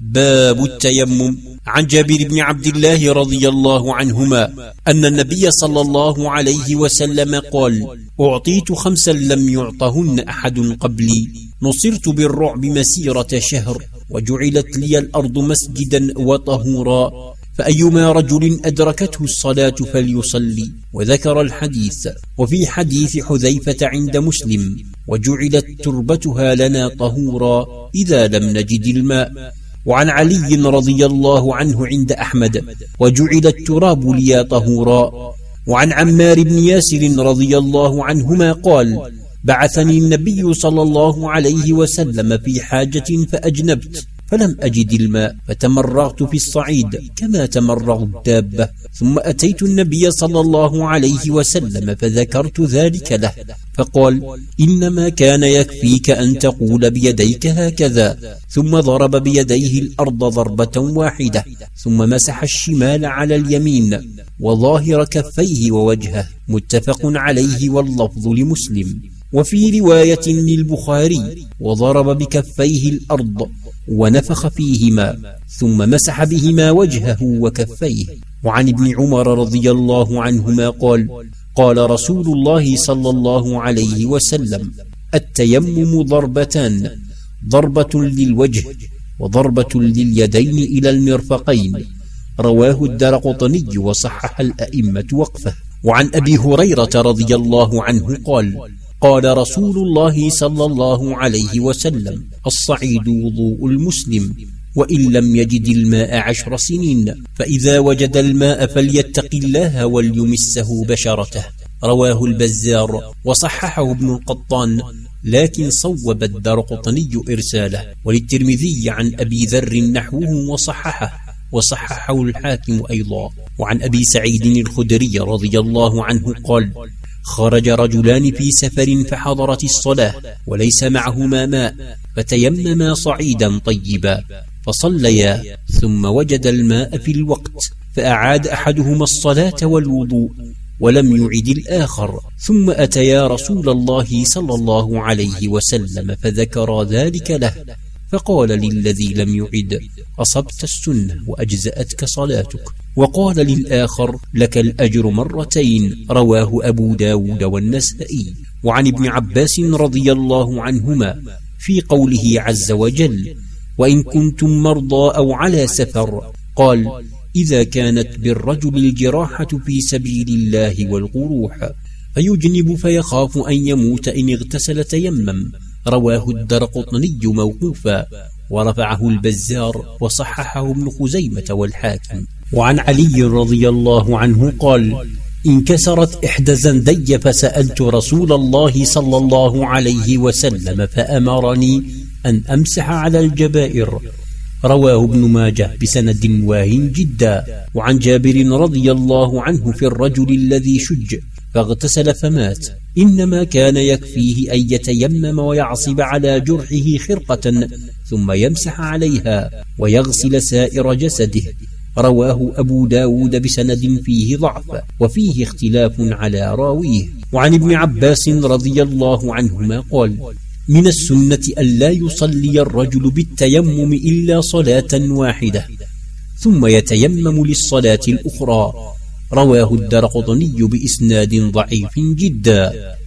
باب التيمم. عن جابر بن عبد الله رضي الله عنهما أن النبي صلى الله عليه وسلم قال أعطيت خمسا لم يعطهن أحد قبلي. نصرت بالرعب مسيرة شهر وجعلت لي الأرض مسجدا وطهورا. فأيما رجل أدركته الصلاة فليصلي. وذكر الحديث. وفي حديث حذيفة عند مسلم وجعلت تربتها لنا طهورا إذا لم نجد الماء. وعن علي رضي الله عنه عند أحمد وجعل التراب لي طهورا. وعن عمار بن ياسر رضي الله عنهما قال بعثني النبي صلى الله عليه وسلم في حاجة فأجنبت. فلم أجد الماء فتمرغت في الصعيد كما تمرغ الدابة. ثم أتيت النبي صلى الله عليه وسلم فذكرت ذلك له فقال إنما كان يكفيك أن تقول بيديك هكذا. ثم ضرب بيديه الأرض ضربة واحدة ثم مسح الشمال على اليمين وظاهر كفيه ووجهه متفق عليه واللفظ لمسلم. وفي رواية للبخاري وضرب بكفيه الأرض ونفخ فيهما ثم مسح بهما وجهه وكفيه. وعن ابن عمر رضي الله عنهما قال قال رسول الله صلى الله عليه وسلم التيمم ضربتان ضربة للوجه وضربة لليدين إلى المرفقين. رواه الدرقطني وصحح الأئمة وقفه. وعن أبي هريرة رضي الله عنه قال قال رسول الله صلى الله عليه وسلم الصعيد وضوء المسلم وإن لم يجد الماء عشر سنين فإذا وجد الماء فليتق الله وليمسه بشرته. رواه البزار وصححه ابن القطان لكن صوب الدرقطني إرساله وللترمذي عن أبي ذر نحوه وصححه وصححه الحاكم أيضا. وعن أبي سعيد الخدري رضي الله عنه قال خرج رجلان في سفر فحضرت الصلاة وليس معهما ماء فتيمما صعيدا طيبا فصليا ثم وجد الماء في الوقت فأعاد أحدهما الصلاة والوضوء ولم يعد الآخر ثم أتيا رسول الله صلى الله عليه وسلم فذكر ذلك له. فقال للذي لم يعد أصبت السنة وأجزأتك صلاتك. وقال للآخر لك الأجر مرتين رواه أبو داود والنسائي. وعن ابن عباس رضي الله عنهما في قوله عز وجل وإن كنتم مرضى أو على سفر قال إذا كانت بالرجل الجراحة في سبيل الله والقروح فيجنب فيخاف أن يموت إن اغتسل تيمم. رواه الدرقطني موقوفا ورفعه البزار وصححه ابن خزيمة والحاكم. وعن علي رضي الله عنه قال انكسرت إحدى زندي فسألت رسول الله صلى الله عليه وسلم فأمرني أن أمسح على الجبائر. رواه ابن ماجه بسند واهن جدا. وعن جابر رضي الله عنه في الرجل الذي شج فاغتسل فمات. إنما كان يكفيه أن يتيمم ويعصب على جرحه خرقة ثم يمسح عليها ويغسل سائر جسده. رواه أبو داود بسند فيه ضعف وفيه اختلاف على راويه. وعن ابن عباس رضي الله عنهما قال من السنة أن لا يصلي الرجل بالتيمم إلا صلاة واحدة ثم يتيمم للصلاة الأخرى رواه الدرقطني بإسناد ضعيف جدا.